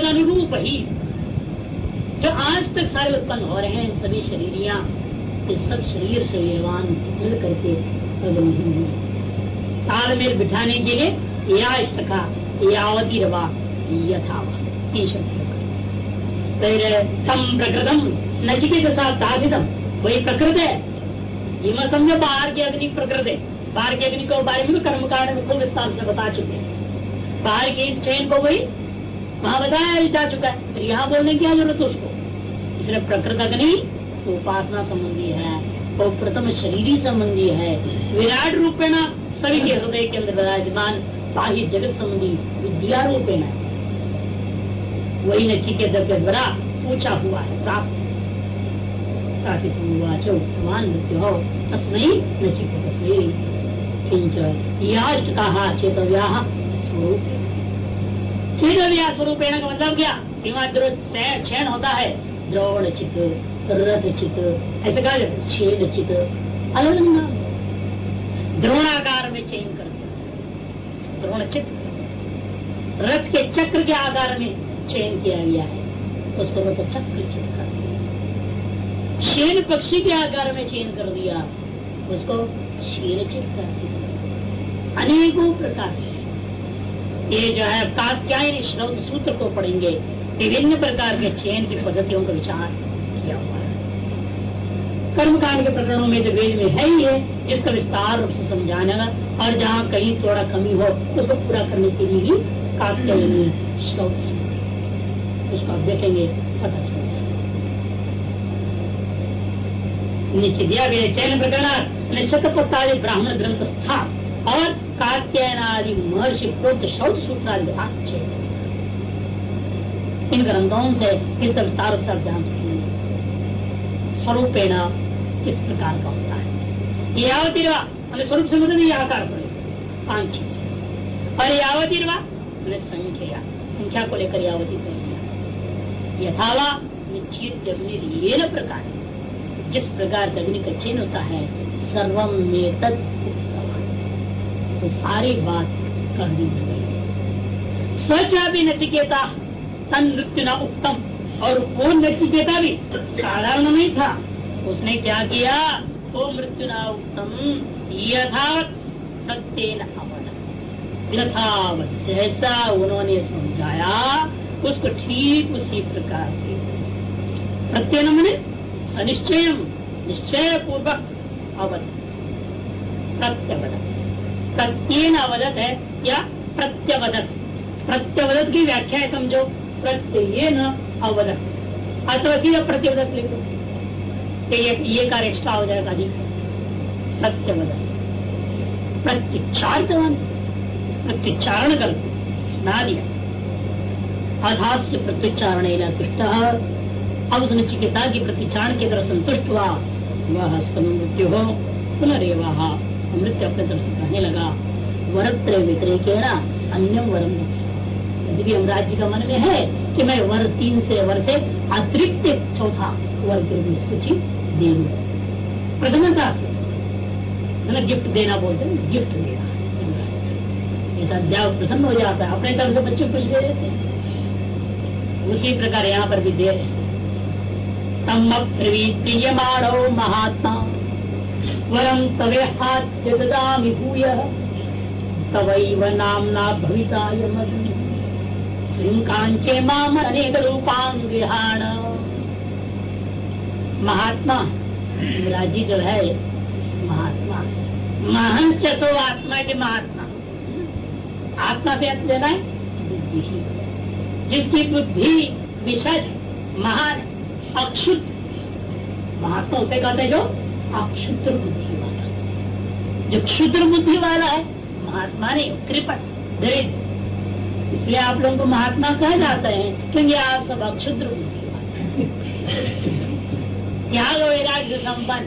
तद अनुरूप ही। जो आज तक सारे उत्पन्न हो रहे हैं सभी शरीरिया सब शरीर शरीरवान मिल करके तालमेल बिठाने के लिए या इष्टका यावती रवा यथावा फिर तम प्रकृतम नचिकेत साधितम वही प्रकृत है। ये मत समझो बाहर की अग्नि प्रकृत है। बाहर की अग्नि को बारे में कर्म कारण खूब विस्तार से बता चुके हैं। बाहर की चयन को वही वहाँ बताया जा चुका है। यहाँ बोलने की क्या ज़रूरत उसको? इसलिए प्रकृत अग्नि, उपासना संबंधी है वो प्रथम शरीरी संबंधी है। विराट रूपेण सभी के हृदय के अंदर विराजमान, बाह्य जगत संबंधी विद्या रूपेण वही नचिकेत के द्वारा पूछा हुआ है, प्राप्त। कहा, चेतव्या, स्वरूप। चेतव्या स्वरूप का मतलब क्या? क्षण होता है। द्रोण चित रथ चित ऐसे कहा जाता छेद चित अलग अलग नाम द्रोणाकार में चयन करते द्रोण चित रथ के चक्र के आकार में चयन किया गया है। उसको रथ चक्र चित कर दिया। शेन पक्षी के आकार में चयन कर दिया। उसको शेर चित कर दिया। अनेकों प्रकार ये जो है कात्यायन श्रौत सूत्र को पढ़ेंगे। विभिन्न प्रकार के चयन की पद्धतियों का विचार किया हुआ है। कर्मकांड के प्रकरणों में तो वेद में है ही है जिसका विस्तार रूप से समझाने और जहाँ कहीं थोड़ा कमी हो, उसको पूरा करने के लिए ही कात्यायनी श्रौत उसको आप देखेंगे, पता चल नीचे दिया गया चयन प्रकरण शतपत्तादि ब्राह्मण ग्रंथ था और कात्यायनादि महर्षि शौच सूत्रादि इन ग्रंथों से इस स्वरूपेण किस प्रकार का होता है। यावतीर्वा हमें स्वरूप से मतलब आकार पाँच चीज़। और यावतीर्वा मैंने संख्या संख्या को लेकर यावती कर यथावा प्रकार। जिस प्रकार से अग्नि का चिन्ह होता है सर्वम में तो सारी बात कर दी सच अभी नचिकेता, तन नृत्य न उत्तम, और वो नचिकेता भी? साधारण नहीं था। उसने क्या किया? वो मृत्यु न उत्तम, यथावत सत्य यथावत, जैसा उन्होंने समझाया, उसको ठीक उसी प्रकार से। प्रत्यय मैंने अनिश्चय निश्चय पूर्वक अवध प्रत्यवदत प्रत्येन अवदत, है? या प्रत्यवदत। प्रत्यवदत की व्याख्या है समझो। प्रत्यय न अवदत। अथवा सीधा प्रत्यवदत लिखो? ये ये कार्य एक्स्ट्रा हो जाएगा अधिक प्रत्यवदत। प्रत्युच्चारितवान। प्रत्युच्चारण कर। सुना दिया। अधास्य प्रत्युच्चारण तुष्ट अब उस नचिकेता की प्रतिचारण की तरह संतुष्ट हुआ वह समृत्यु हो पुनरेवा। मृत्यु अपने तरफ़ से कहने लगा। वरत्र व्यतिरेक अन्य वरम यदि हम राज्य का मन में है कि मैं वर तीन से वर से अतिरिक्त चौथा वर के कुछ दे से मतलब गिफ्ट देना बोलते हैं गिफ्ट देना। ऐसा प्रसन्न हो जाता है, अपने तरफ़ से बच्चे कुछ दे देते उसी प्रकार यहाँ पर भी दे रहे तम प्रवीतीयमाणो महात्मा। वरम तवे हाथ भूय। तवैव नामना भविता यमग्नि कांचे माम अनेक रूपांगिहान महात्मा राज़ी जो है, महात्मा। महंस तो आत्मा के महात्मा। आत्मा से अर्थ लेना है? जिसकी बुद्धि विशद, महान अक्षुत महात्मा उसे कहते जो अक्षुद्र बुद्धि वाला जो क्षुद्र बुद्धि वाला है, महात्मा ने कृपट दरिद्र इसलिए आप लोगों को महात्मा कह जाते हैं, क्योंकि आप सब अक्षुद्र यहाँ लो राज्य संपन्न,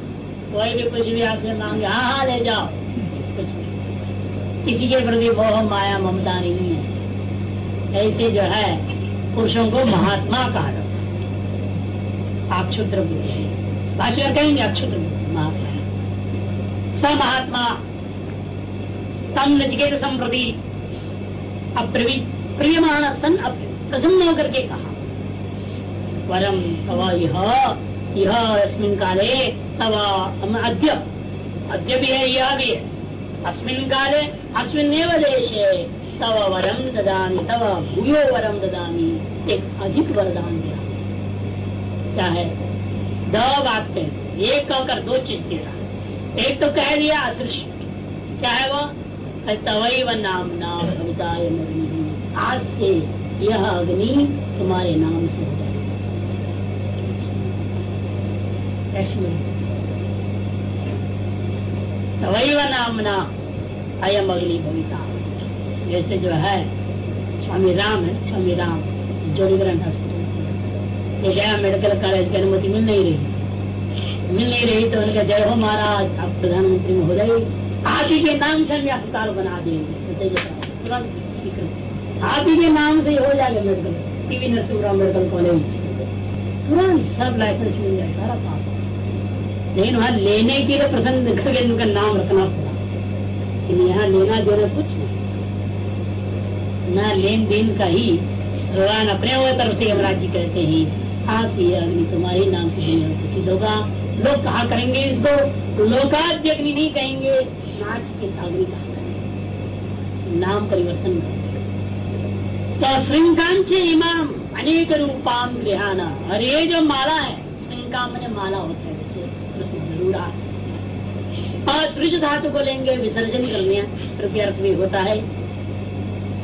कोई भी कुछ भी आपसे मांगे हाँ हाँ ले जाओ। कुछ किसी के प्रति मोह, माया, ममता नहीं है। ऐसे जो है, पुरुषों को महात्मा कहा जाता है। आप क्षुद्र बुद्धि भाषा कहेंगे अक्षुद्र महात्मा स महात्मा। तम नचिकेत संप्रति अप्रवीत प्रियमाण सन प्रसन्न होकर के कहा। वरम तवा यह यह काले तवा अद्य अद्य भी है यह भी है। अस्मिन काले अस्मिन देशे तव वरम ददामी, तव भूयो वरम ददामी एक अधिक वरदान दिया। क्या है? द बात एक कहकर दो चीज़ दे रहा एक तो कह दिया, अदृश्य। क्या है वो? तवई व नाम नाम कविताय आज से यह अग्नि तुम्हारे नाम से हो जाए तवई व नामना अयम अग्नि भविता। जैसे जो है, स्वामी राम है, स्वामी राम। जोड़ी ग्रंथ ये मेडिकल कॉलेज की अनुमति मिल नहीं रही। मिल नहीं रही तो उनका जय हो महाराज। आप प्रधानमंत्री हो जाए आप ही के नाम से हम अस्पताल बना देंगे आप ही के नाम से हो जाएगा medical. T V Narasimha Rao medical college. तुरंत सब लाइसेंस मिल जाए, सारा काम लेकिन वहाँ लेने के लिए प्रसन्न करके उनका नाम रखना पड़ा। यहाँ लेना देना कुछ नहीं। न लेन देन का ही भगवान अपने तरफ़ से यमराज जी कहते हैं, आप ये अग्नि तुम्हारे नाम से प्रसिद्ध होगा। लोग कहा करेंगे? इसको लोकाद्य अग्नि नहीं कहेंगे। नाच के अग्नि कहा करेंगे? नाम परिवर्तन कर तो श्रृंगांच इमाम, अनेक रूपाम गृहाना। और ये जो माला है श्रृंगाम मैंने माला होता है ज़रूर और सृज धातु को लेंगे, विसर्जन करने कृपया अर्थ भी होता है।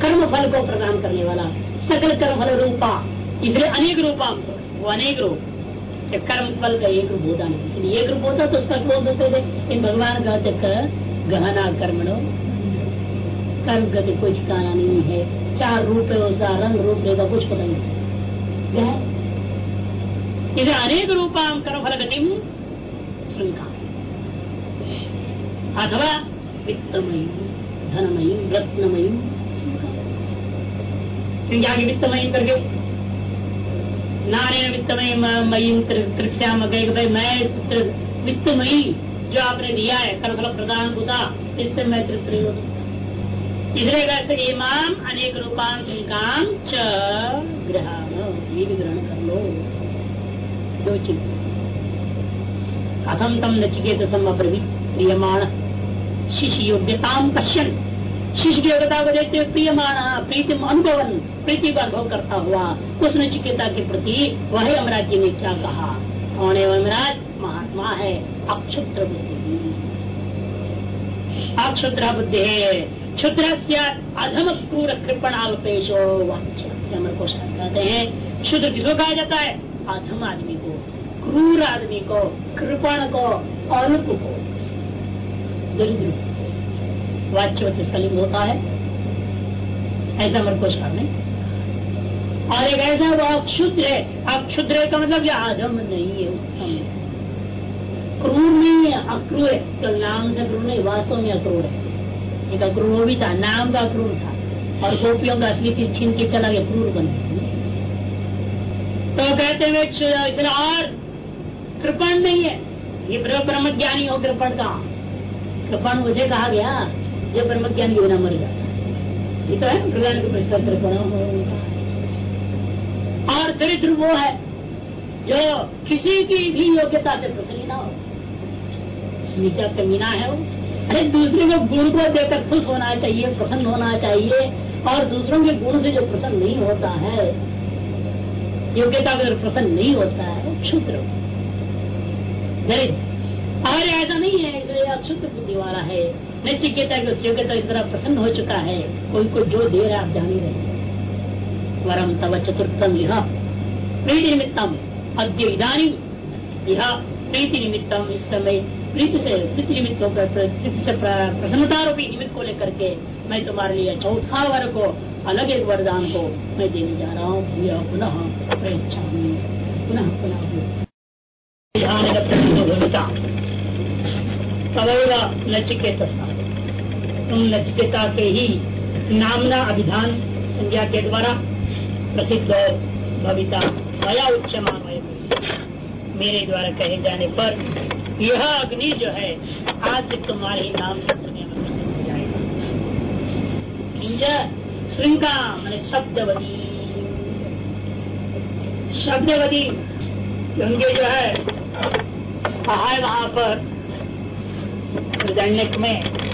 कर्म फल को प्रदान करने वाला, सकल कर्म फल रूपा इसलिए अनेक रूपा, वो अनेक रूप। कर्म फल का एक रूप होता नहीं। एक रूप होता तो उसका क्रोध होते थे। इन भगवान का गहना कर्मणो। कर्म गति कोई ठिकाना नहीं है। क्या रूप है उसका रंग रूप है कुछ पता नहीं। इसे अनेक रूपाम कर्म फल गति श्रृंखला अथवा वित्तमयी, धनमयी, रत्नमयी। जाके वित्तमयी करके नारायण वित्तमयी मयी तृप्याम मैं वित्तमयी जो आपने दिया है कर्मफल प्रदान होता, इससे मैं तृप्त नहीं हो सकता इसलिए वैसे इमाम अनेक रूपान काम च ग्रहण कर लो। दो चीज़ कथम तम नचिकेत सम प्रियमाण। शिष्य योग्यता पश्यन। शिष्य की योग्यता को देखते हुए प्रियमाण प्रीति अनुभवन प्रीति का अनुभव करता हुआ उस नचिकेता के प्रति वही अमराज जी ने क्या कहा? कौन है अमराज? महात्मा है, अक्षुद्र बुद्धि। अक्षुद्र बुद्धि है। क्षुद्र अधम क्रूर कृपण अमर को हैं, शुद्ध किसको कहा जाता है? अधम आदमी को, क्रूर आदमी को, कृपण को अल्प को। दरिद्र। वाच्यवत स्कलिंग होता है। ऐसा मेरे को नहीं और एक ऐसा वो अक्षुद्र है। अक्षुद्र का मतलब जो आधम नहीं है, उत्तम क्रूर नहीं है, अक्रूर है। तो नाम से क्रूर नहीं, वास्तव में अक्रूर है। एक अक्रूर भी था, नाम का अक्रूर था। और गोपियों का असली चीज़ छीन के चला गया, क्रूर बन तो कहते हुए और कृपण नहीं है। ये ब्रह्म ज्ञानी हो कृपण का। कृपण मुझे कहा गया ये ब्रह्म ज्ञान के बिना मर जाता है तो है के और दरिद्र वो है जो किसी की भी योग्यता से प्रसन्न ना हो नीचा कमीना है वो अरे दूसरे को गुण को देकर खुश होना चाहिए प्रसन्न होना चाहिए और दूसरों के गुण से जो प्रसन्न नहीं होता है योग्यता में प्रसन्न नहीं होता है क्षुद्र दरिद्र और ऐसा नहीं है इसलिए अक्षुद्ध बुद्धि वाला है नचिकेता की उस योग्यता इस तरह प्रसन्न हो चुका है। कोई को जो दे रहा आप जान ही रहे वरम तव चतुर्थम यह प्रीति निमित्तम अद्य इधानी यह प्रीति निमित्तम इस समय प्रीति से प्रीति निमित्त होकर प्रीति से प्रसन्नता रूपी निमित्त को लेकर के मैं तुम्हारे लिए चौथा वर को, अलग एक वरदान को मैं देने जा रहा हूँ। यह पुनः पुनः पुनः। भूमिका। सदैव नचिकेत तुम नचिकेता के ही नामना अभिधान संज्ञा के द्वारा प्रसिद्ध भविता भया उच्च मेरे द्वारा कहे जाने पर यह अग्नि जो है, आज से तुम्हारे नाम से दुनिया में प्रसिद्ध हो जाएगा। श्रृंगा मैंने शब्दवती। शब्दवती उनके जो है है वहाँ पर में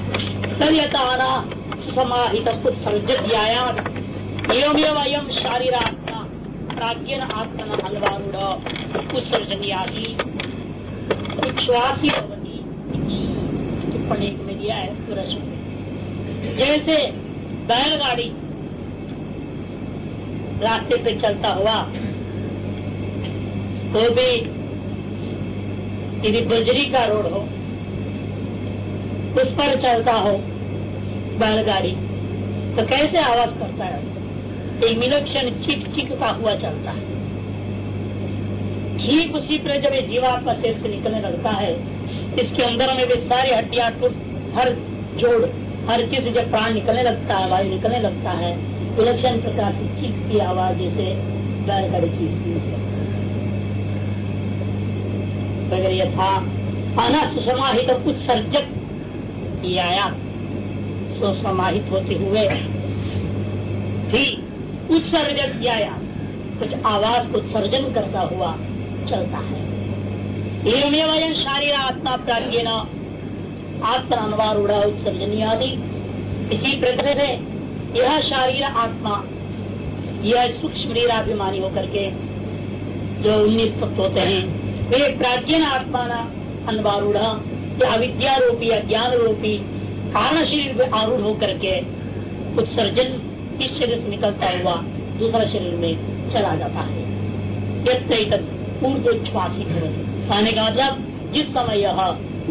सरियता समाहित अयम शारीरात्मा, प्राज्ञन आत्मन हलवारूढ़ उत्सर्जनियासी। उच्छ्वासी टिप्पणी में दिया है, पूरा जैसे बैलगाड़ी रास्ते पे चलता हुआ तो भी यदि बजरी का रोड हो उस पर चलता हो बैलगाड़ी। तो कैसे आवाज़ करता है? एक विलक्षण चिक का हुआ चलता है। ठीक उसी पर जब ये जीवात्मा शरीर से निकलने लगता है, इसके अंदर में भी सारी हड्डियाँ टूट, हर जोड़, हर चीज़ जब प्राण निकलने लगता है वायु निकलने लगता है, विलक्षण प्रकार की चीख की आवाज़ जैसे बैलगाड़ी चीखती अगर यथा अनसमाहित आया सुसमाहित होते हुए भी उत्सर्जक आया। कुछ आवाज़ को सर्जन करता हुआ चलता है। एवं शारीर आत्मा प्राज्ञ आत्मा, अनुवार, उड़ा, उत्सर्जनी आदि। इसी प्रकार से यह शारीर आत्मा, यह सूक्ष्म रीराभिमानी होकर के जो उन्नीस तत्व होते हैं, वे प्राचीन आत्मा अनवारूढ़ या अविद्या रूपी या ज्ञान रूपी कारण शरीर में आरूढ़ होकर के उत्सर्जन इस शरीर से निकलता हुआ दूसरा शरीर में चला जाता है। ऊर्ध्वश्वासी कहने का मतलब जिस समय यह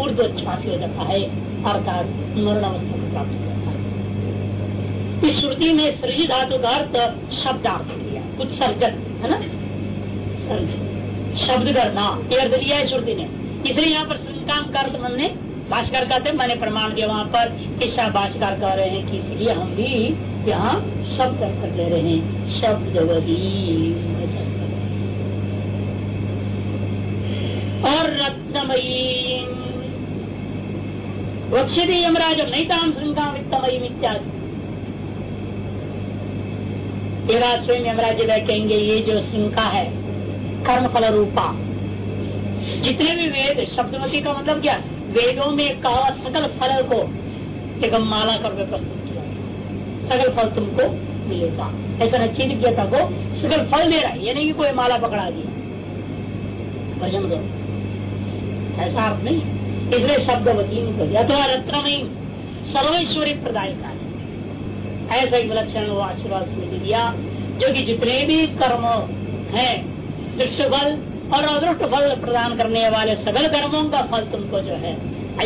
ऊर्ध्वश्वासी हो जाता है, अर्थात मरण अवस्था को प्राप्त जाता है। इस श्रुति में सृजी धातु का अर्थ शब्दार्थ दिया उत्सर्जन है ना? शब्द करना ये अर्थ लिया है श्रुति ने। इसलिए यहाँ पर संकाम का अर्थ हमने भाषकर कहते मैंने प्रमाण दिया वहाँ पर ईशा भाषकर कह रहे हैं कि इसलिए हम भी यहाँ शब्द कर ले रहे हैं। शब्द और रत्नमयी। वक्षित यमराज नैताम श्रृंगा वित्तमयी इत्यादि स्वयं यमराज कहेंगे ये जो श्रृंखा है कर्म फल रूपा। जितने भी वेद, शब्दमती का मतलब क्या? वेदों में कहा सकल फल को एक माला करके प्रस्तुत किया सकल फल तुमको मिलेगा। ऐसा नच्छी विज्ञता को सकल फल दे रहा है। ये नहीं कि कोई माला पकड़ा दिया भजन करो ऐसा अर्थ नहीं। इसलिए शब्दवती अथवा रत्न में सर्वेश्वरी प्रदाय का है ऐसा ही विलक्षण आशीर्वाद दिया, जो कि जितने भी कर्म हैं दृष्ट और अदृष्ट फल प्रदान करने वाले सगल कर्मों का फल तुमको जो है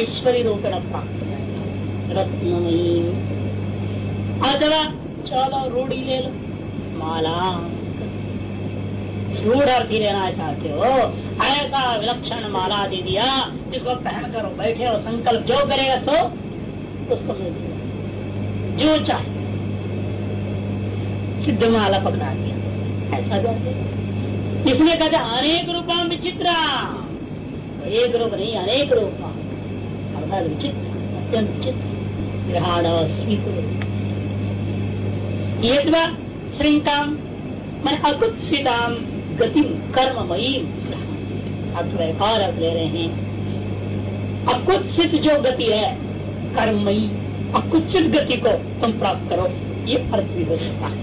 ऐश्वर्य रूप रूपेण प्राप्त रत्नमयी। अथवा चलो रूढ़ी ले लो। माला। रूढ़ अर्थी लेना चाहते हो। ऐसा विलक्षण माला दे दिया, जिसको पहन करो बैठे हो संकल्प जो करेगा तो उसको मिल दिया। जो चाहे। सिद्ध माला पकड़ा दिया। ऐसा करते इसमें कहते अनेक रूपा विचित्र। एक रूप नहीं, अनेक रूप। अर्थात विचित्र, अत्यंत विचित्र। ग्रहण स्वीकृत। ये मैं अकुत्सिताम गति, कर्ममयी और अर्थ ले रहे हैं। अकुत्सित जो गति है कर्मयी अकुत्सित गति को तुम प्राप्त करो। ये अर्थ भी हो सकता है।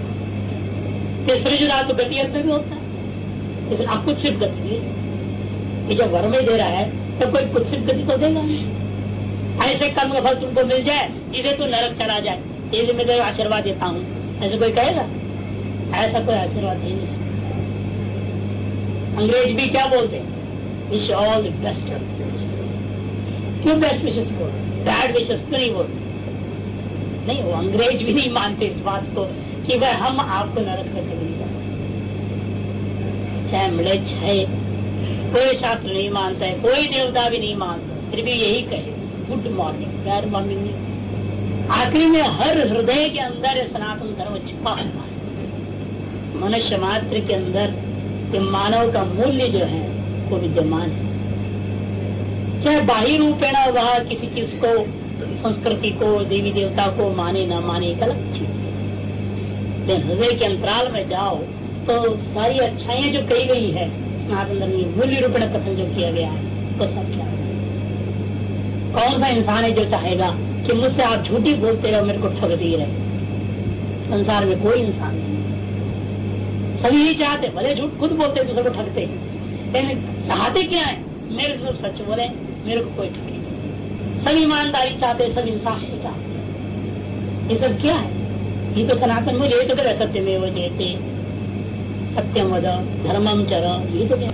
तो गति अर्थ भी होता है। इसलिए अकुत्सित गति ये जब वर में दे रहा है तो कोई कुछ कुत्सित गति तो देगा ऐसे कर्म का फल तुमको मिल जाए जिसे तू नरक चला जाए। ये मैं तो आशीर्वाद देता हूँ। ऐसे कोई कहेगा? ऐसा कोई आशीर्वाद ही। नहीं अंग्रेज़ भी क्या बोलते विश ऑल बेस्ट क्यों बेस्ट विशेष बोल बैड विशेष क्यों नहीं बोलते? नहीं, वो अंग्रेज़ भी नहीं मानते इस बात को कि वह हम आपको नरक में कभी चाहे मृज है कोई शास्त्र नहीं मानता है, कोई देवता भी नहीं मानता। फिर भी यही कहे गुड मॉर्निंग गुड मॉर्निंग आखिरी में हर हृदय के अंदर सनातन धर्म छिपा हुआ है। मनुष्य मात्र के अंदर ये मानव का मूल्य जो है, वो विद्यमान है। चाहे बाह्य रूपेण वह किसी चीज़ को, संस्कृति को, देवी देवता को माने, न माने, एक अलग चीज़ हृदय के अंतराल में जाओ तो सारी अच्छाइयाँ जो कही गई है सनातन धर्म मूल्य रूप में कथन जो किया गया है तो सब क्या कौन सा इंसान है जो चाहेगा कि मुझसे आप झूठी बोलते रहो, मेरे को ठग दी रहे? संसार में कोई इंसान नहीं सभी यही चाहते भले झूठ खुद बोलते, दूसरे को ठगते लेकिन चाहते क्या है? मेरे को सच बोले, मेरे को कोई ठगे सब ईमानदारी चाहते सब इंसाफ को चाहते ये सब क्या है? ये तो सनातन मुझे तो करे सत्य में वो जयते सत्यम वद धर्मम चर ये तो क्या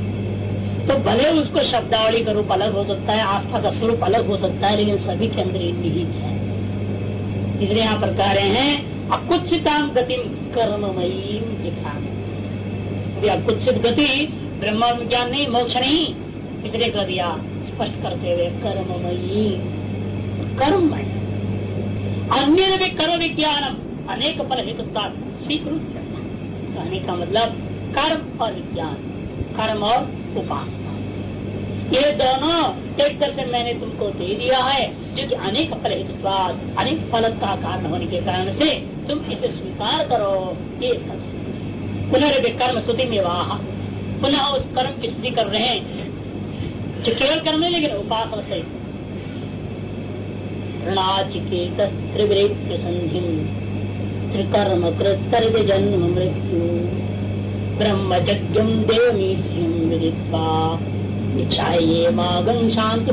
तो भले उसको शब्दावली का रूप अलग हो सकता है, आस्था का स्वरूप अलग हो सकता है, लेकिन सभी के अंदर एक निहित है। इसलिए यहाँ पर कह रहे हैं अकुचिताम गति कर्ममयी दिखा अकुचित गति ब्रह्म विज्ञान नहीं, मोक्ष नहीं, इसलिए कर दिया, स्पष्ट करते हुए, कर्ममयी। कर्ममय। अन्य कर्म विज्ञानम, अनेक हेतु स्वीकृत कहने का मतलब कर्म और विज्ञान, कर्म और उपासना। ये दोनों एक करके मैंने तुमको दे दिया है, जो कि अनेक फल अनेक फल का कारण होने के कारण से तुम इसे स्वीकार करो, ये पुनर् कर्म स्तुति में वाह पुनः उस कर्म की स्तुति कर रहे हैं, जो केवल कर्म नहीं लेकिन उपासना से। ऋणाचिकेत त्रिवृत्य संधि त्रिकर्म कृत जन्म मृत्यु मागम शांति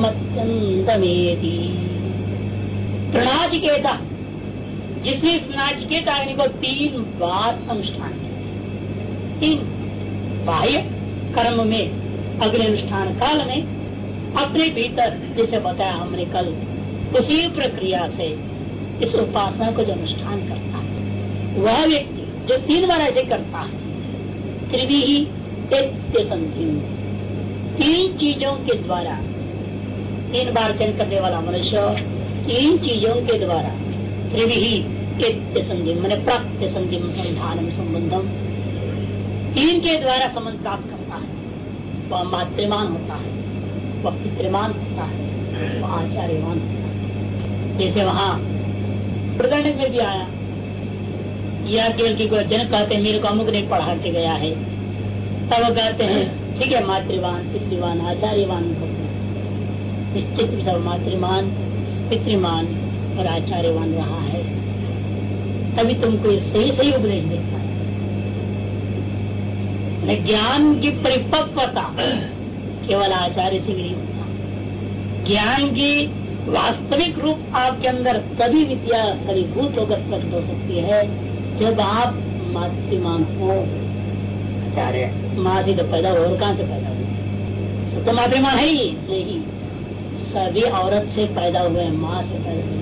प्रणाचिकेता। जिसने नाचिकेता को तीन बार अनुष्ठान तीन। बाह्य कर्म में अगले अनुष्ठान काल में, अपने भीतर, जैसे बताया हमने कल उसी प्रक्रिया से इस उपासना को जो अनुष्ठान करता है, वह व्यक्ति जो तीन बार ऐसे करता है त्रिवी ही तीन चीज़ों के द्वारा, तीन बार चयन करने वाला मनुष्य, तीन चीज़ों के द्वारा त्रिवी संधि, मैंने प्राप्त संधि संधान संबंधम। तीन के द्वारा संबंध प्राप्त करता है, वह मातृमान होता है, वह पितृमान होता है, वह आचार्यमान होता है। जैसे वहाँ प्रदंड में भी आया या केवल की कोई जन कहते हैं, मेरे को अमुक नहीं पढ़ा के गया है। तब वो कहते हैं, ठीक है, मातृवान, पितृवान, आचार्यवान निश्चित सब मातृमान पितृमान और आचार्यवान रहा है। तभी तुमको सही सही उपदेश देता है। ज्ञान की परिपक्वता केवल आचार्य से नहीं होता। ज्ञान की वास्तविक रूप आपके अंदर तभी विद्या फलीभूत होकर प्रकट हो सकती है जब आप मातृमान हो आचार्य, माँ से तो पैदा हो और कहाँ से पैदा हुए तो मातृमान है ही नहीं। सभी औरत से पैदा हुए, माँ से पैदा हुए।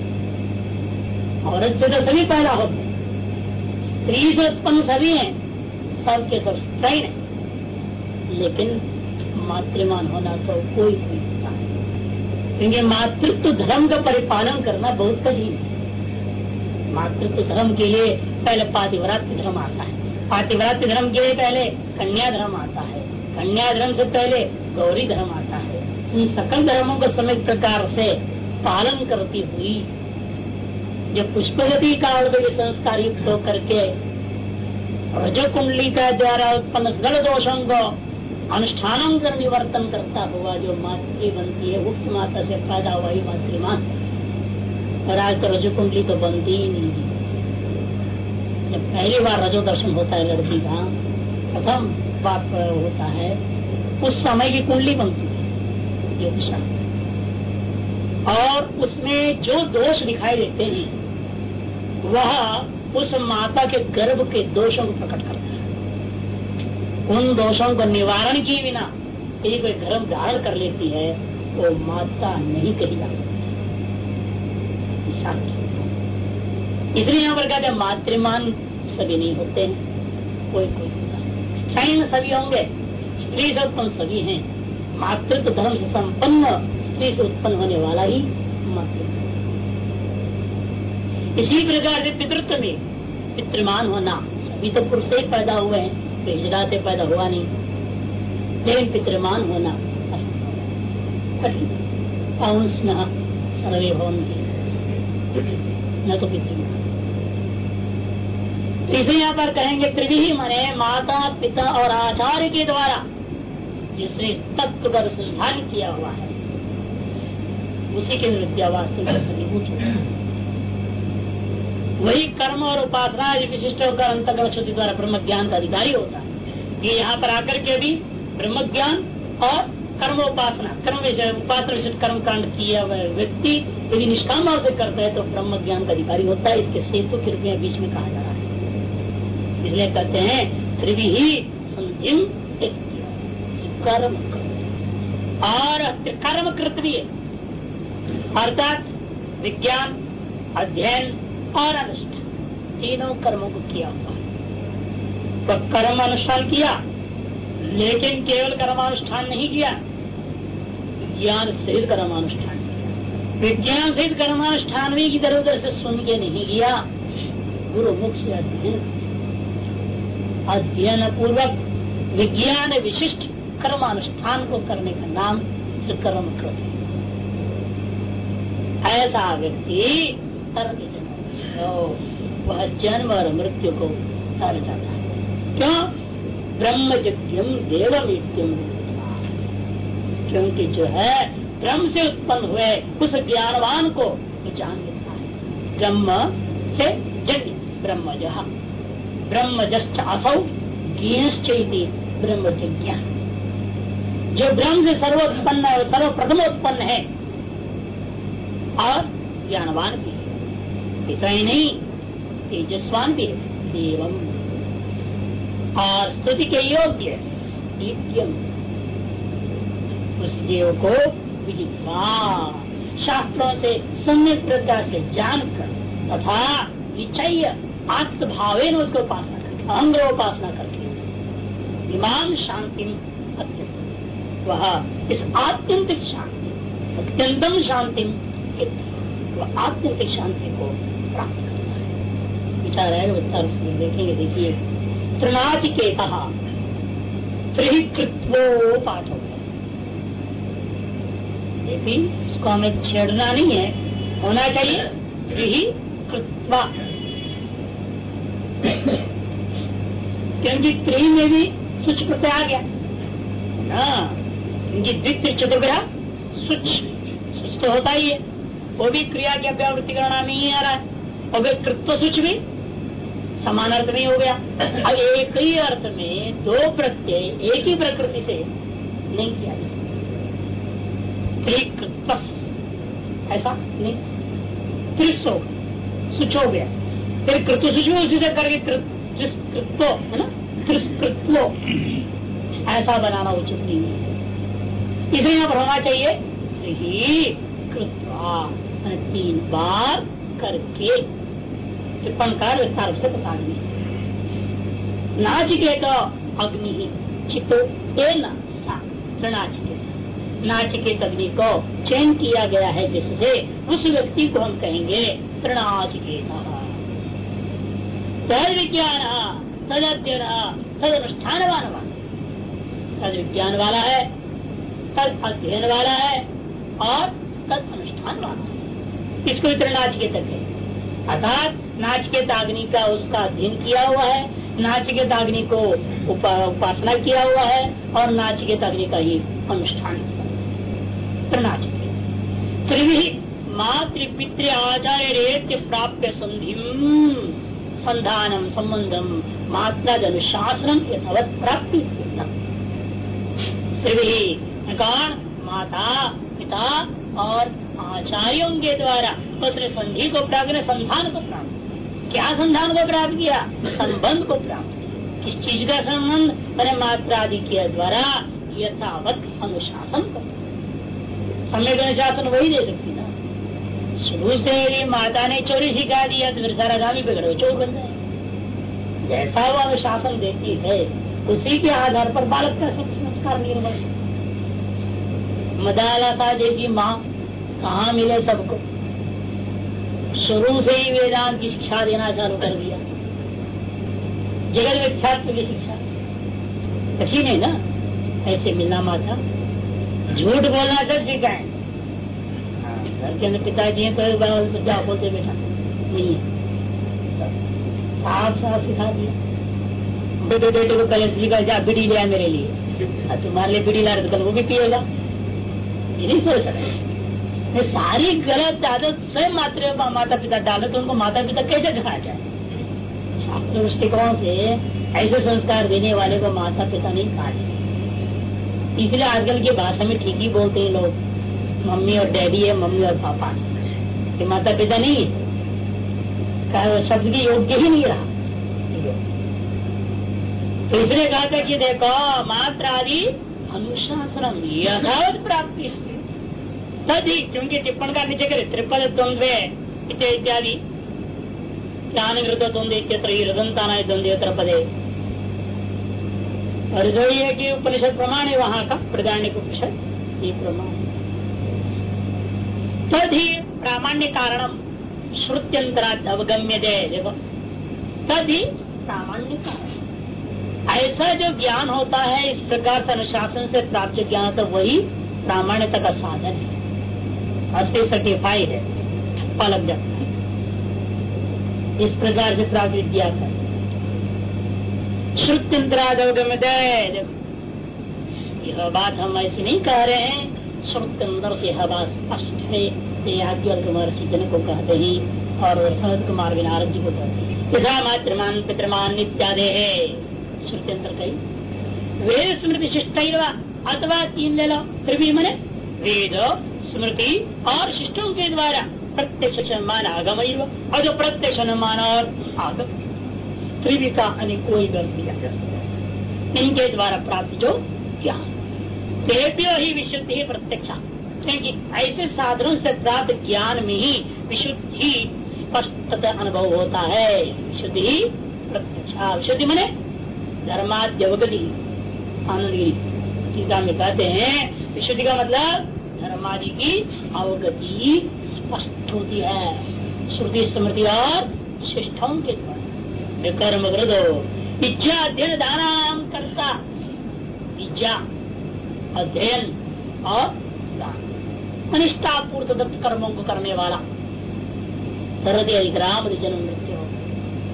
औरत से तो सभी पैदा होते स्त्री से उत्पन्न सभी हैं। सबके सब स्त्री है। लेकिन मातृमान होना तो कोई कोई क्योंकि मातृत्व धर्म का परिपालन करना बहुत कठिन है। मातृत्व धर्म के लिए पहले पातिव्रात्य धर्म आता है। पातिव्रात्य धर्म के पहले कन्या धर्म आता है। कन्या धर्म से पहले गौरी धर्म आता है। इन सकल धर्मों को समित प्रकार से पालन करती हुई जब पुष्पगति काल में संस्कार युक्त होकर के रजो कुंडली का द्वारा उत्पन्न सकल दोषों को अनुष्ठान कर निवर्तन करता हुआ जो मातृ बनती है उस माता से पैदा हुआ ही मातृमान और आज तो रजो कुंडली तो बनती ही नहीं जब पहली बार रजो दर्शन होता है लड़की का, प्रथम बात होता है, उस समय की कुंडली बनती है ज्योतिषा और उसमें जो दोष दिखाई देते हैं, वह उस माता के गर्भ के दोषों को प्रकट करता है। उन दोषों को निवारण किए बिना यदि कोई गर्भ धारण कर लेती है, वो माता नहीं कही जाती। इसलिए यहाँ पर कहते हैं मातृमान सभी नहीं होते। हैं कोई कोई स्थायी सभी होंगे, स्त्री से उत्पन्न सभी हैं। मातृत्व धर्म से संपन्न, स्त्री से उत्पन्न होने वाला ही मातृत्व। इसी प्रकार से पितृत्व में पितृमान होना, सभी तो पुरुष से पैदा हुए हैं पिछड़ा से पैदा हुआ नहीं। लेकिन पितृमान होना कठिन सर्वे भवन न तो पितृमान तो इसे यहाँ पर कहेंगे त्रिवी मने माता, पिता और आचार्य के द्वारा, जिसने तत्व का अनुसंधान किया हुआ है। उसी के है वही कर्म और उपासना विशिष्ट होकर अंतकरण शुद्धि द्वारा ब्रह्म ज्ञान का अधिकारी होता है, ये यहाँ पर आकर के भी ब्रह्म ज्ञान और कर्म उपासना कर्म उपासना विशिष्ट कर्म कांड किया व्यक्ति यदि निष्काम भाव से करता है तो ब्रह्म ज्ञान का अधिकारी होता है। इसके सेतु कृपया बीच में कहा जा रहा है। इसलिए कहते हैं त्रिवी ही संधिम कर्म और कर्म कृत भी अर्थात विज्ञान, अध्ययन और अनुष्ठान तीनों कर्मों को किया हुआ तो कर्म अनुष्ठान किया, लेकिन केवल कर्मानुष्ठान नहीं किया। ज्ञान सहित कर्मानुष्ठान विज्ञान सहित कर्मानुष्ठान भी इधर उधर से सुन के नहीं किया गुरु मुख से अध्ययन अध्ययन पूर्वक विज्ञान विशिष्ट कर्मानुष्ठान को करने का नाम कर्म कर। ऐसा व्यक्ति वह जन्म और मृत्यु को तर जाता है। क्यों? ब्रह्म यज्ञम देवमित्यम क्योंकि जो है ब्रह्म से उत्पन्न हुए उस ज्ञानवान को जान लेता है। ब्रह्म से जग ब्रह्म जहा ब्रह्म जस्ट असौ ज्ञश्चि ब्रह्म ज्ञान जो ब्रह्म से सर्वोत्पन्न है सर्वप्रथम उत्पन्न है, और ज्ञानवान भी इतना ही नहीं, तेजस्वान भी है एवं और स्तुति के योग्य नित्यम उस देव को शास्त्रों से सम्यक प्रकार से जानकर, तथा निचय आत्मभावे उसको उपासना करके अंग उपासना करके इमाम शांति वह इस आत्यंतिक शांति अत्यंतम शांति वह आत्यंतिक शांति को प्राप्त करता है। विचार है विस्तार देखेंगे, देखिए। त्रिनाच के कहा त्रिकृत्वो पाठ लेकिन उसको हमें छेड़ना नहीं है। होना चाहिए। त्रिही कृत्वा। क्योंकि त्रि में भी सुच प्रत्यय आ गया। ना, क्योंकि द्वितीय चतुर्ग्रह सुच सुच तो होता ही है। वो भी क्रिया की अव्यावृत्ति करना ही आ रहा है। और वे कृत्व सूच भी समान अर्थ में हो गया। अब एक ही अर्थ में दो प्रत्यय एक ही प्रकृति से नहीं किया ऐसा? नहीं। त्रिस सुच हो गया। फिर कृत्व सुच उसी से करके है ऐसा बनाना उचित नहीं है। इसलिए यहाँ पर होना चाहिए तीन बार करके टिप्पणकार विस्तार से बता देंगे नाचिकेत अग्नि ही चितो नाचिकेत नाचिकेत अग्नि को चयन किया गया है जिससे उस व्यक्ति को हम कहेंगे तृणाचिकेत तद विज्ञान अनुष्ठान वाला तद विज्ञान वाला है तद अध्ययन वाला है और तद अनुष्ठान वाला है। इसको तृणाचिकेत है। अर्थात नाच के ताग्नि का उसका अध्ययन किया हुआ है नाच के ताग्नि को उपा, उपासना किया हुआ है और नाच के ताग्नि का ही अनुष्ठान। नाच त्रिवी मातृपितृ आचार्य रेत्य प्राप्त संधि संधानम संबंधम मात्रा अनुशासन यथवत प्राप्ति त्रिवी माता, पिता और आचार्यों के द्वारा उसने संधि को प्राप्त संधान को प्राप्त क्या संधान को प्राप्त किया? संबंध को प्राप्त किस चीज़ का संबंध? मैंने मात्रा आदि के द्वारा यथावत अनुशासन को सम्यक अनुशासन वही दे सकती ना। शुरू से यदि माता ने चोरी सिखा दिया तो फिर सारा गामी बिगड़ो, चोर बन जाए। जैसा वो अनुशासन देती है, उसी के आधार पर बालक का संस्कार निर्भर मदाला था जैसी माँ, कहा मिले सबको? शुरू से ही वेदांत की शिक्षा देना चालू कर दिया। जगत विख्यात की शिक्षा। कठिन है ना, ऐसे मिलना माता। झूठ बोलना सब सिखाए घर के अंदर पिताजी हैं तो जाओ बोलते बेटा? नहीं है। साफ़ साफ़ सिखा दिया। बेटे बेटे को पहले सीखा जा, बिड़ी लिया मेरे लिए। तुम्हारे लिए बिड़ी ला रहे तो कल वो भी पिएगा। ये नहीं सोच रहे। सारी गलत आदत स्वयं मात्र माता पिता डाले तो उनको माता पिता कैसे दिखाया जाए? शास्त्र दृष्टिकोण से? ऐसे संस्कार देने वाले को माता पिता नहीं कहा इसलिए आजकल की भाषा में ठीक ही बोलते हैं लोग। मम्मी और डैडी है, मम्मी और पापा। ये माता पिता नहीं शब्द के योग्य ही नहीं रहा। तो इसलिए कहा था कि देखो मात्र आदि अनुशासन यथावत प्राप्ति। तभी क्योंकि टिप्पण का नीचे करे, त्रिपद द्वंद्व इत्यादि ज्ञान विरुद्ध द्वंद्व हृदंताना द्वंद्व पदे। और जो ये कि उपनिषद प्रमाण है वहाँ का प्रदानिक उपनिषद ये प्रमाण तद ही प्रामाण्य कारण श्रुत्यंतरा अवगम्य दे तद ही प्रामाण्य कारण। ऐसा जो ज्ञान होता है, इस प्रकार से अनुशासन से प्राप्त ज्ञान तो वही प्रामाण्यता का साधन है। अस्थि सर्टिफाइड है उपलब्ध इस प्रकार से प्राप्त विद्या का। श्रुत्यंतरागम यह बात हम ऐसे नहीं कह रहे हैं। श्रुत्यंतर से यह बात स्पष्ट है महर्षि जन को कहते हैं और सहज कुमार विनारद जी को कहते हैं। यथा मातृमान पितृमान इत्यादि है श्रुत्यंतर कही, वेद स्मृति शिष्ट अथवा तीन ले लो फिर भी मैंने? वेद स्मृति और शिष्टों के द्वारा प्रत्यक्ष मान आगम और जो प्रत्यक्ष अनुमान और आगम त्रिविका सकता इनके द्वारा प्राप्त जो ज्ञान तेभ्यो ही विशुद्धि प्रत्यक्षा क्योंकि ऐसे साधनों से प्राप्त ज्ञान में ही विशुद्धि स्पष्ट अनुभव होता है। विशुद्धि ही प्रत्यक्षा। विशुद्धि मैंने धर्माद्यवगति आनंदगिरी में कहते हैं, विशुद्धि का मतलब धर्मादि की अवगति स्पष्ट होती है। श्रुति स्मृति और शिष्टों के द्वारा। कर्म वृदो इच्छा अध्ययन दान करता। इच्छा अध्ययन और दान। अनिष्टापूर्त दत्त कर्मों को करने वाला। हृदय ग्राम जन्म मृत्यु,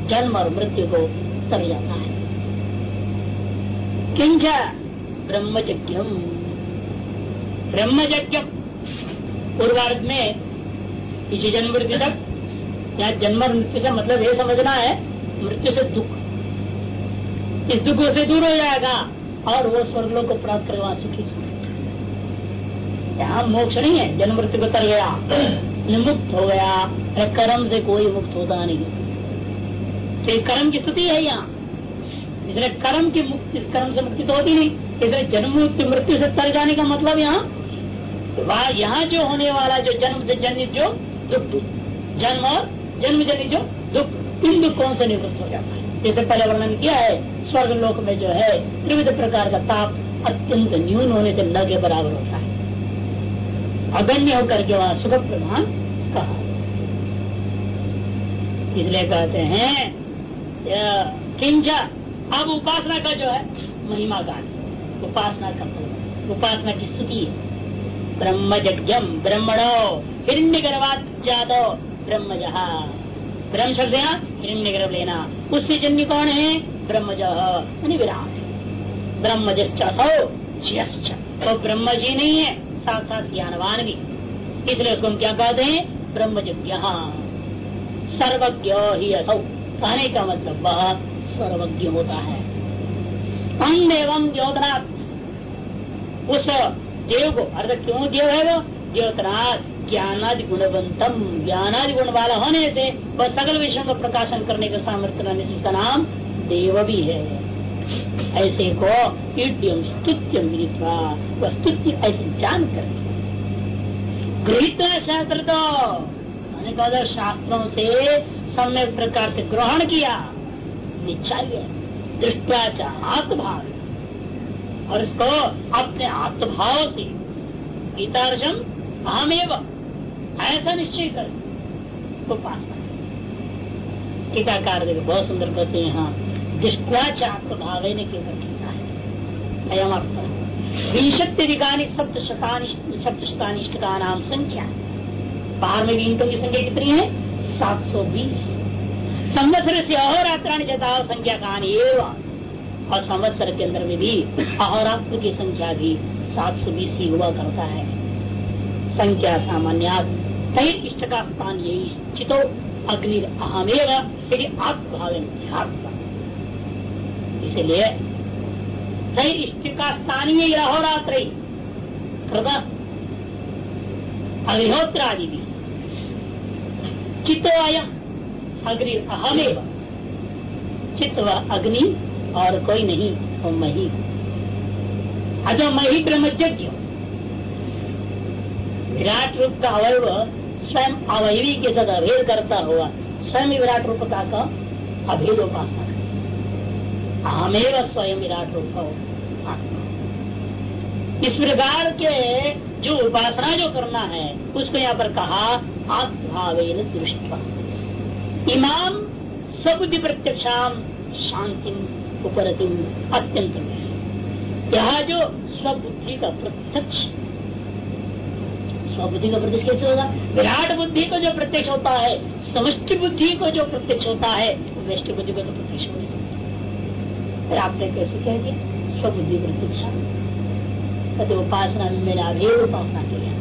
जन्म और मृत्यु को तर जाता है। किंच ब्रह्मज्ञम ब्रह्मज्ञ पूर्वार्ध में इसी जन्म मृत्यु तक, या जन्म मृत्यु से मतलब ये समझना है मृत्यु से दुख। इस दुख से दूर हो जाएगा और वो स्वर्ग को प्राप्त करेगा वहाँ सुखी यहाँ मोक्ष नहीं है, जन्म मृत्यु को तर गया। मुक्त हो गया। कर्म से कोई मुक्त होता नहीं। तो कर्म की स्थिति है यहाँ। इसलिए कर्म की मुक्ति कर्म से मुक्ति तो होती नहीं। इसलिए जन्म मृत्यु मृत्यु से तर जाने का मतलब यहाँ, वह यहाँ जो होने वाला जो जन्म से जनित जो दुख, जन्म और जन्म जनित जो दुख। इन दुखों से निवृत्त हो जाता है? जैसे पहले वर्णन किया है, स्वर्ग लोक में जो है, त्रिविध प्रकार का ताप अत्यंत न्यून होने से न के बराबर होता है। अगण्य होकर के वहाँ सुख प्रधान कहा। इसलिए कहते हैं किंचा, अब उपासना का जो है, महिमा गान उपासना का उपासना की स्थिति है। ब्रह्म यज्ञम ब्रह्मणो हिरण्य गर्भात जातो ब्रह्म जहा ब्रह्म शब्द यहाँ हिरण्य लेना उससे जन्य कौन है? ब्रह्मज, यानी विराट। ब्रह्मज तो ब्रह्म जी नहीं है साथ साथ ज्ञानवान भी। इसलिए उसको हम क्या कहते हैं? ब्रह्मज सर्वज्ञ ही असौ। कहने का मतलब वह सर्वज्ञ होता है। अंग एवं द्योतनाथ उस देव को अर्थ क्यों देव है वो? द्योतनाथ ज्ञानादि गुणवंतम ज्ञानादि गुण वाला होने से वह सकल विषयों का प्रकाशन करने का सामर्थ्य रहने से उसका नाम देव भी है। ऐसे को इड्यम स्तुत्यम वह स्तुत्य ऐसे जान कर गृहित शास्त्र तो शास्त्रों से सम्यक प्रकार से ग्रहण किया। चाहिए दृष्टाचा आत्मभाव। और इसको अपने आत्मभाव से गीतार्जन अहमेव ऐसा निश्चय कर। उपासना टीकाकार देखो बहुत सुंदर कहते हैं यहाँ दृष्टाचात्म भाव ने केवल टीका सप्त सप्त नाम संख्या। बाहर में गिनतों की संख्या कितनी है? सात सौ बीस। संवत्सर से अहोरात्राणी जता संख्या एवं। और संवत्सर के अंदर में भी अहोरात्र की संख्या भी सात सौ बीस ही हुआ करता है। संख्या सामान्य कई इष्ट का स्थान यही चितो अग्नि अहमेव यदि आत्मभाव इसलिए कई इष्ट का स्थान ही अहोरात्र कृत अग्निहोत्र आदि भी चित्तो अयम अग्नि अहमेव। चित्त व अग्नि और कोई नहीं तो मही। अजो मही ब्रह्मज्ञ। विराट रूप का अवयव स्वयं अवयवी के साथ अभेद करता हुआ, स्वयं विराट रूपता का अभेद उपासना अहमेव स्वयं विराट रूप इस प्रकार के जो उपासना जो करना है, उसको यहाँ पर कहा आत्भावेन दृष्टि इमाम सबुद्धि प्रत्यक्षाम शांति उपरतिम अत्यंत यह जो स्वबुद्धि का प्रत्यक्ष स्वबुद्धि का प्रत्यक्ष कैसे होगा। विराट बुद्धि को जो प्रत्यक्ष होता है, समष्टि बुद्धि को जो प्रत्यक्ष होता है वृष्टि बुद्धि को तो प्रत्यक्ष हो। सकता आपने कैसे कह दिया? स्वबुद्धि प्रत्यक्ष। कहते उपासना में मेरा अभेद उपासना किया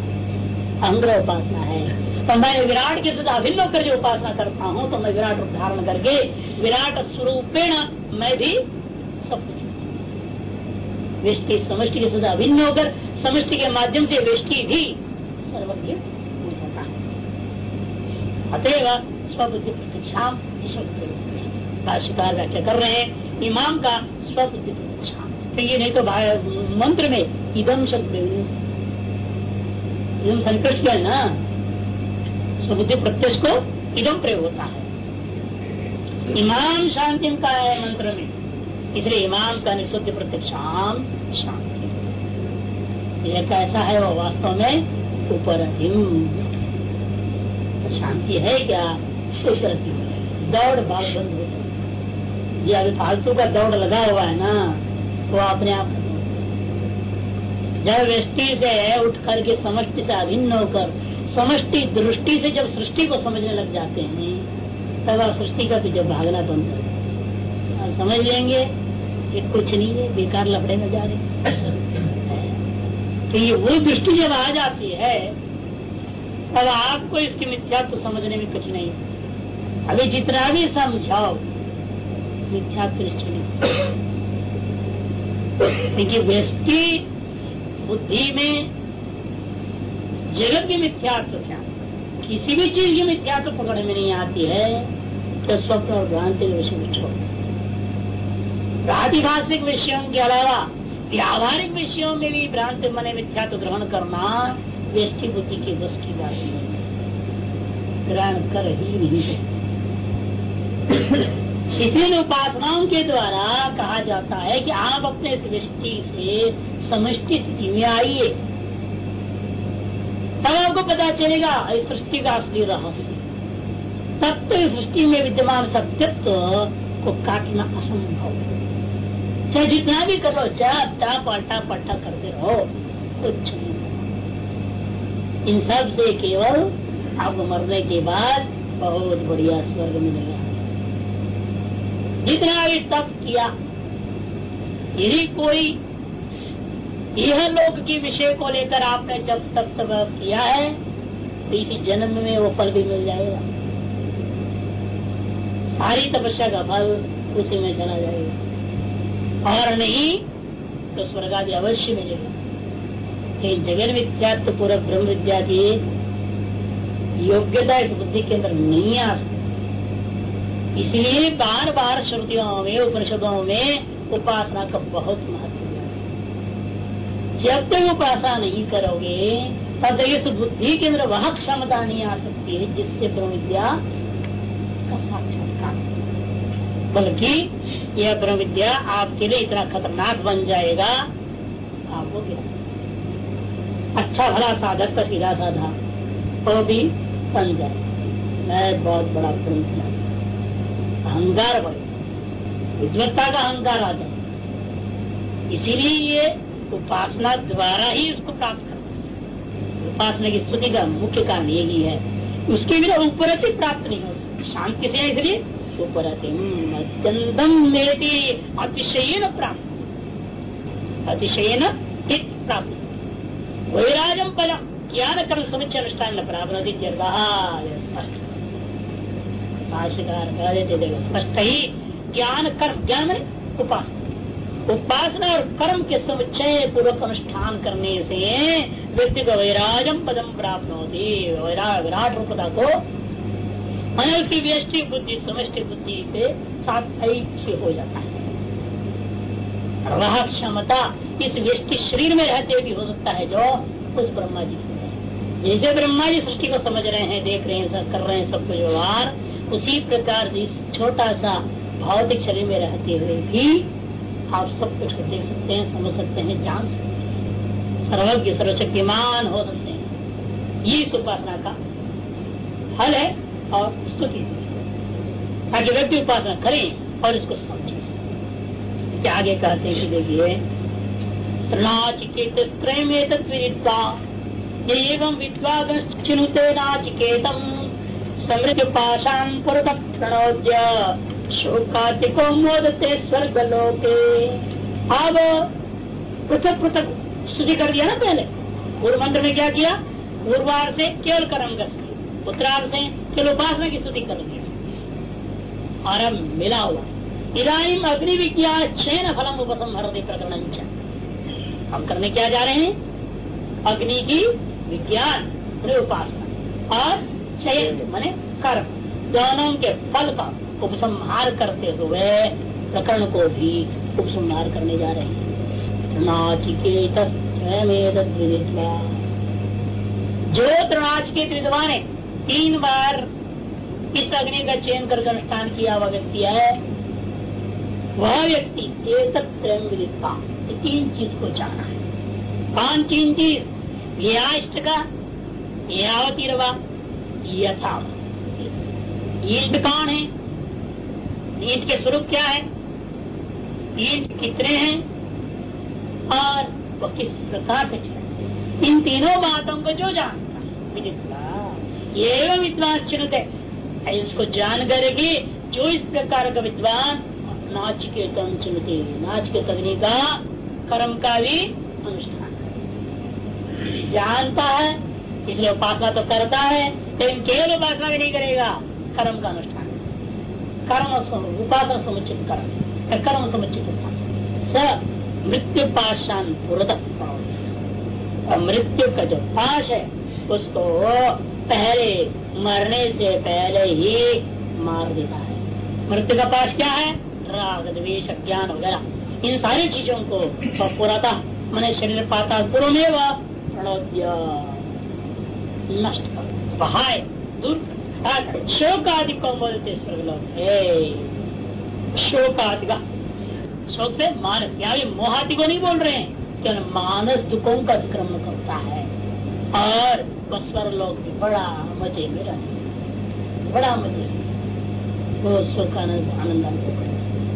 अंग्रह उपासना है। तो मैं विराट के साथ अभिन्न होकर जो उपासना करता हूँ तो मैं विराट रूप धारण करके विराट स्वरूपेण मैं भी सब कुछ वृष्टि समष्टि के साथ अभिन्न होकर, समष्टि के माध्यम से वृष्टि भी अतएव स्वबुद्धि प्रतीक्षा भाष्यकार व्याख्या कर रहे हैं, इमाम का स्वबुद्धि प्रतीक्षा। क्योंकि नहीं तो मंत्र में इदम शब्द इदम संकट है ना? स्वबुद्धि प्रत्यक्ष को इदम प्रयोग होता है। इमाम शांति का है मंत्र में। इसलिए इमाम का निशुद्ध प्रत्यक्षाम शांति। यह कैसा है वो वास्तव में? ऊपर शांति है क्या? ऊपर दौड़ भाग बंद हो जाए अभी फालतू का दौड़ लगा हुआ है ना वो अपने आप जब व्यक्ति से उठ करके समष्टि से अभिन्न होकर, समष्टि दृष्टि से जब सृष्टि को समझने लग जाते हैं, तब आप सृष्टि का भी जब भागना बंद कर समझ लेंगे कि कुछ नहीं है, बेकार लपड़े में जा रहे तो ये वो दृष्टि जब आ जाती है, तब आपको इसकी मिथ्यात्व तो समझने में कुछ नहीं अभी जितना भी समझाओ, मिथ्यात्व दृष्टि नहीं व्यक्ति बुद्धि में जगत की मिथ्यात्व क्या किसी भी चीज़ की मिथ्यात्व पकड़ में नहीं आती है तो स्वप्न और भ्रांति के विषय में छोड़ प्रातिभाषिक विषयों के अलावा व्यावहारिक विषयों में भी भ्रांत मन मिथ्या तो ग्रहण करना व्यष्टि बुद्धि की बस की बात नहीं ग्रहण कर ही नहीं इसलिए उपासनाओं के द्वारा कहा जाता है कि आप अपने सृष्टि से समष्टि स्थिति में आइए। तब आपको पता चलेगा, इस सृष्टि का असली रहस्य। तब तो सृष्टि में विद्यमान सत्यत्व को काटना असंभव चाहे जितना भी कर चाहे अट्टा पट्टा पट्टा करते रहो। कुछ नहीं। इन सबसे केवल आपको मरने के बाद बहुत बढ़िया स्वर्ग मिलेगा। जितना भी तप किया, यदि कोई यह लोक के विषय को लेकर आपने जब तक तब किया है तो इसी जन्म में वो फल भी मिल जाएगा। सारी तपस्या का फल उसी में चला जाएगा। और नहीं तो स्वर्ग आदि अवश्य मिलेगा। लेकिन जगन विद्यात्व पूरा ब्रह्म विद्या की योग्यता इस बुद्धि के अंदर नहीं आ सकती। इसलिए बार बार श्रुतियों में, उपनिषदों में उपासना का बहुत महत्व है। जब तक उपासना नहीं करोगे, तब तक इस बुद्धि के अंदर वह क्षमता नहीं आ सकती है जिससे ब्रह्म विद्या का साक्षात्कार बल्कि यह ब्रह्म विद्या आपके लिए इतना खतरनाक बन जाएगा। आपको अच्छा भला साधक का सीधा साधा। वो भी बन जाए। मैं बहुत बड़ा ब्रह्म अहंकार बढ़े विद्वत्ता का अहंकार आ जाए। इसीलिए ये उपासना द्वारा ही उसको प्राप्त करना उपासना की स्तुति का मुख्य कारण यही है। उसके बिना ऊपर से प्राप्त नहीं हो सकती। शांति से इसलिए सुपरतिम अत्यंतम मेति अतिशयन प्राप्त अतिशयन प्राप्त वैराजम पदम ज्ञान कर्म समुच्चय अनुष्ठान प्राप्त स्पष्ट ही ज्ञान कर्म ज्ञान उपासना उपासना और कर्म के समुच्चय पूर्वक अनुष्ठान करने से व्यक्ति को वैराजम पदम प्राप्त होती विराट रूपता को उसकी व्यष्टि बुद्धि, समष्टि बुद्धि से साथ हो जाता है। वह क्षमता इस व्यष्टि शरीर में रहते भी हो सकता है जो उस ब्रह्मा जी जैसे ब्रह्मा जी सृष्टि को समझ रहे हैं, देख रहे हैं, सब कर रहे हैं, सब कुछ व्यवहार, उसी प्रकार इस छोटा सा भौतिक शरीर में रहते हुए भी आप सब कुछ देख सकते हैं, समझ सकते हैं, जान सकते हैं। सर्वज्ञ, सर्वशक्तिमान हो सकते हैं। ये इस उपासना का फल है। और स्तुति ताकि व्यक्ति उपासना करें और इसको समझे। आगे कहते हैं देखिए नाचिकेत विदित्वा, एवं विद्वागश्चिनुते नाचिकेतम समृद्ध पाशान पुरत प्रणोद्य शोकातिको मोदते स्वर्ग लोके अब पृथक पृथक स्तुति कर दिया ना पहले। पूर्व मंत्र में क्या किया? पूर्वार से केवल कर्म उत्तरार्थ से केवल उपासना की स्तुति कर दिया और अब मिला हुआ। इधानी अग्नि विज्ञान छह फलम उपसंहर प्रकरण हम करने क्या जा रहे हैं? अग्नि की विज्ञान उपासना। और चयन, मैंने कर्म। दोनों के फल का उपसंहार करते हुए प्रकरण को भी उपसंहार करने जा रहे हैं। जो त्रिनाच के विद्वान ने तीन बार इस अग्नि का चयन करके अनुष्ठान किया हुआ व्यक्ति है। वह व्यक्ति एक तीन चीज़ को जाना है। पाँच तीन चीज़। याष्ट का, ये यावतीरवा यथा। ये कौन है? ईट के स्वरूप क्या है? ईट कितने हैं? और वो किस प्रकार से चले इन तीनों बातों को जो जानता है एवं विद्वान चिन्हते उसको जान करके जो इस प्रकार का विद्वान नाच के तम चिन्हते नाच के तगनी का कर्म का भी अनुष्ठान जानता है इसलिए उपासना तो करता है लेकिन केवल उपासना भी नहीं करेगा कर्म का अनुष्ठान कर्म उपासना समुचित कर्म कर्म समुचित स मृत्यु पाशान मृत्यु का जो पाश है उसको पहले मरने से पहले ही मार देता है। मृत्यु का पास क्या है? राग द्वेश ज्ञान वगैरह। इन सारी चीज़ों को पुराता मैंने शरीर पाता पूर्व में वह नष्ट कर, बहाय, दूर। शोक आदि को बोलते स्वर्गलोक। शोक आदि का। शोक से मानस या मोहादि को नहीं बोल रहे हैं क्या मानस दुखों का अतिक्रमण करता है। और वह लोग भी बड़ा मज़े में रहते बड़ा मज़े। वो सुख आनंद आनंद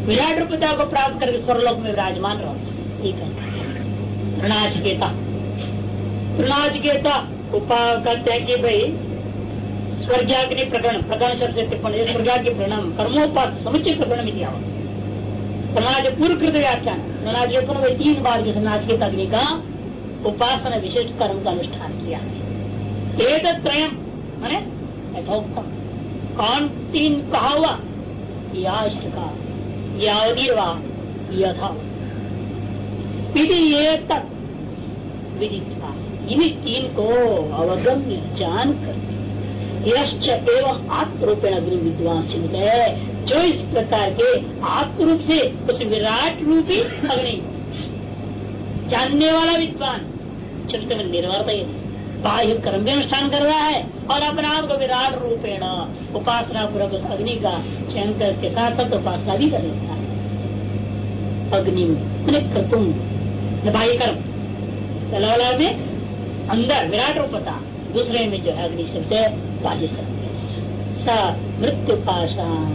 विराट रूपता को प्राप्त करके स्वर्लोक में विराजमान रहो। ठीक है। प्रणाचिकेता प्रणाचिकेता उपा कहते हैं कि भाई। स्वर्गाग्नि प्रकरण प्रकरण शब्द से टिप्पणी स्वर्गाग्नि प्रणाम कर्मोपास समुचित प्रकरण में दिया समाज पूर्व कृत व्याख्यान। के तीन बार जिस नाच के अग्नि का उपासना विशिष्ट कर्म का अनुष्ठान किया। त्रयम मैंने? यथोक्तम। कौन तीन कहा हुआ याष्ट का यावदीर्वा। यथा। ये तक विदिता इन तीन को अवगम्य जान कर यश्च एवं आत्मरूपेण अग्नि विद्वान चिन्हित है जो इस प्रकार के आत्म रूप से उस विराट रूपी अग्नि। जानने वाला विद्वान। चिंत में निर्वर्त बाह्य कर्म भी अनुष्ठान कर रहा है और अपने आप को विराट रूपेण, उपासना पूर्वक उस अग्नि का चयन करके साथ साथ उपासना भी कर लेता है। अग्नि में बाह्य कर्म। में अंदर विराट रूपता, दूसरे में जो है अग्नि से बाधित स मृत्यु पाशान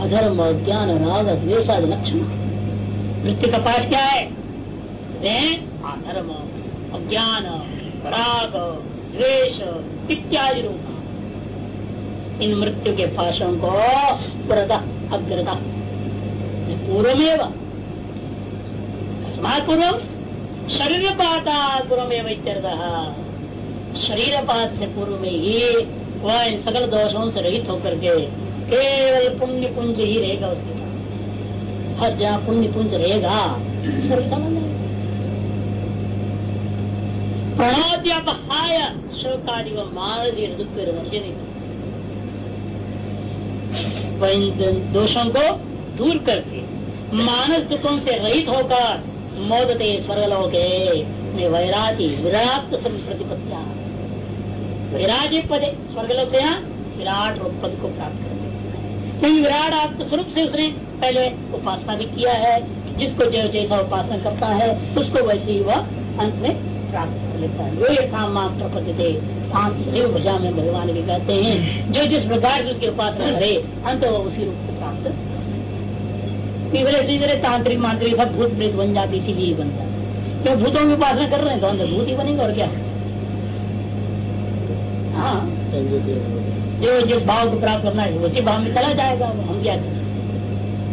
अधर्म ज्ञान राग द्वेषाद लक्षण। मृत्यु का पाश क्या है? अधर्म अज्ञान राग द्वेष इत्यादि रूप। इन मृत्यु के पाशों को पुरत अग्रता। पूर्व में पूर्व शरीर पाता पूर्व में शरीर पात से पूर्व में ही वह इन सकल दोषों से रहित होकर के केवल पुण्य पुंज ही रहेगा उसके पास हर जहाँ पुण्य पुंज रहेगा सर्वता प्रणोद्यपहाय शोकादि व मानसी दोषों को दूर करके मानस दुखों से रहित होकर मोदते स्वर्गलोके में वैरागी विराट प्रतिपत्तिया वैराग्य पद स्वर्गलोक यहाँ विराट रूप पद को प्राप्त कर क्योंकि विराट आत्मस्वरूप से उसने पहले उपासना भी किया है जिसको जो जैसा उपासना करता है उसको वैसे ही वह अंत में प्राप्त कर लेता है। वो यथा मात्र पद्धति भजा में भगवान भी कहते हैं जो जिस प्रकार से उसकी उपासना करे अंत वो उसी रूप को प्राप्त तीसरे तीसरे तांत्रिक मांत्रिक सब भूत प्रेत बन जाती इसीलिए बनता है। क्यों भूतों की उपासना कर रहे हैं तो अंदर भूत ही बनेंगे और क्या? हाँ। जो जिस भाव को प्राप्त करना है उसी भाव में चला जाएगा। हम क्या करें?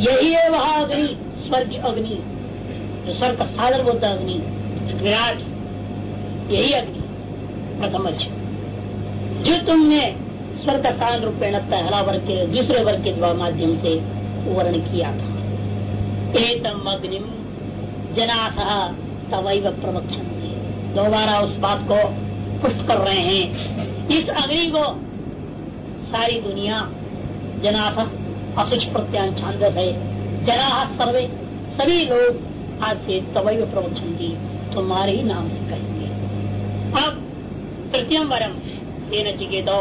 यही है वह अग्नि, स्वर्ग अग्नि। जो स्वर्ग का साधन बोलता अग्नि, विराट, यही अग्नि, प्रथम जो तुमने स्वर्ग का साधन रूपेण पहला वर्ग के, दूसरे वर्ग के द्वारा माध्यम से वर्ण किया था। एतम अग्निम जनाथ तवैव प्रवक्षण दोबारा उस बात को पुष्ट कर रहे हैं। इस अग्नि को सारी दुनिया जनाथ असुच प्रत्यान छांदस है सर्वे, सभी लोग आज से तवैव प्रवचन की तुम्हारे ही नाम से कहेंगे। अब तृतीय वरम ये नचिकेता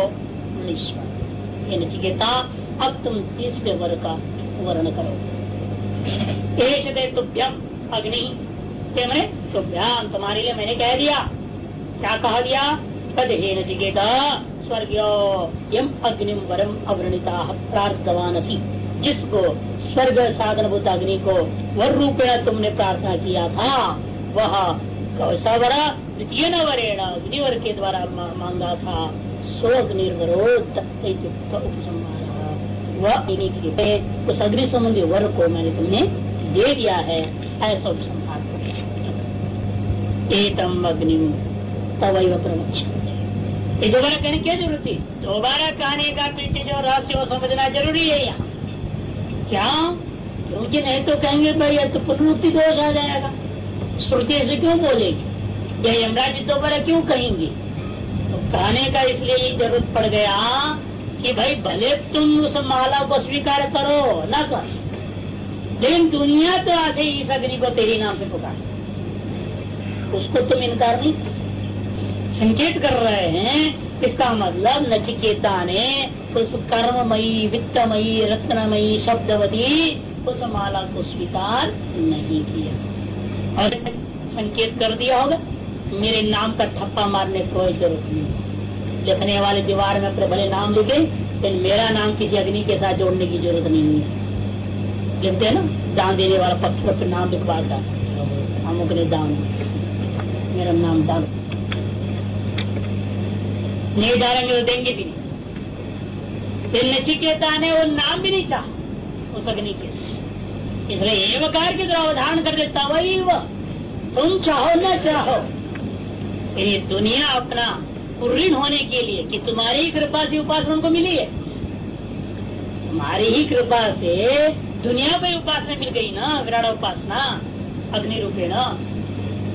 ये नचिकेता अब तुम तीसरे वर का वर्ण करो। एश दे तुभ्यम अग्नि। मैंने तुभ्याम तुम्हारे लिए मैंने कह दिया। क्या कहा दिया? तद हे नचिकेता स्वर्गीय यम अग्निम वरम अवर्णिता प्रार्थवान जिसको स्वर्ग साधन भूत अग्नि को वर रूपेण तुमने प्रार्थना किया था, वह कौसा वरा द्वितीय नवरेण अग्निवर के द्वारा मांगा था। सो अग्निर्वरोध वह उस अग्नि संबंधी वर को मैंने तुमने दे दिया है, ऐसा उपसंहार एतम अग्नि तवैव प्रवक्ष ये दोबारा कहने क्या ज़रूरत थी? दोबारा कहने का पीछे जो रहस्य वो समझना ज़रूरी है यहाँ। क्या? क्योंकि नहीं तो कहेंगे, भाई तो पुनरुक्ति दोष आ जाएगा। श्रुति ऐसे क्यों बोलेगी? या यमराज दोबारा क्यों कहेंगे? तो कहने का इसलिए ज़रूरत पड़ गया कि, भाई, भले तुम उस माला को स्वीकार करो, न कर। लेकिन दुनिया तो आते इस अग्नि को तेरे नाम से पुकार उसको तुम इनकार नहीं संकेत कर रहे हैं। इसका मतलब नचिकेता ने उस कर्ममयी, वित्तमयी, रत्नमयी शब्दवती उस माला को स्वीकार नहीं किया। और संकेत कर दिया होगा, मेरे नाम का थप्पा मारने कोई ज़रूरत नहीं। लिखने वाले दीवार में अपने भले नाम लिखे, लेकिन मेरा नाम किसी अग्नि के साथ जोड़ने की ज़रूरत नहीं है। लिखते है ना, दान देने वाला पत्थर पर नाम लिखवाता अमुक ने दान। मेरा नाम दान। नहीं डालेंगे तो देंगे भी नहीं। नचिकेता ने वो नाम भी नहीं चाह, उस अग्नि के। इसलिए एवकार के द्वारा अवधारण कर देता, वही वह तुम चाहो, न चाहो। ये दुनिया अपना पूर्ण होने के लिए कि तुम्हारी ही कृपा से उपासना को मिली है। तुम्हारी ही कृपा से दुनिया पर उपासना मिल गई ना विराट उपासना अग्नि रूपेण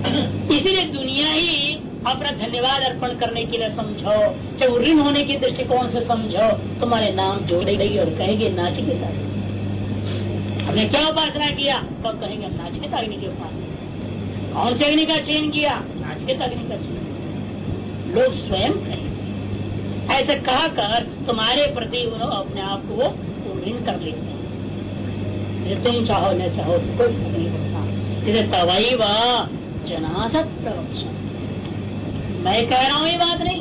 इसीलिए दुनिया ही अपना धन्यवाद अर्पण करने के लिए समझो, चाहे ऋण होने के दृष्टिकोण से समझो, तुम्हारे नाम जोड़े गई और कहेंगे नाचिकेता हमने क्या उपासना किया? तो कहेंगे नाचिकेता अग्नि की उपासना। कौन से अग्नि का चयन किया? नाचिकेता अग्नि का चयन लोग स्वयं कहेंगे। ऐसे कहा कर तुम्हारे प्रति उन्होंने अपने आप को पूर्ण कर लेते हैं। तुम चाहो, न चाहो तो कोई नहीं व जनासत मैं कह रहा हूँ ये बात नहीं।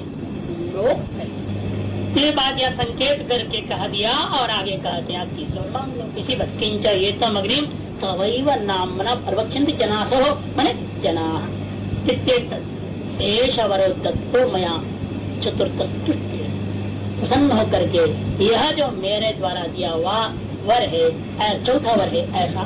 लोग ये बात या संकेत करके कह दिया और आगे हैं मांग लो। किसी किंच ये तम अग्रिम तवैव नामना प्रवक्षित जनास मैंने जना शेषवर दत्तो मया चतुर्थ प्रसन्न होकर के, यह जो मेरे द्वारा दिया हुआ वर है चौथा वर है, ऐसा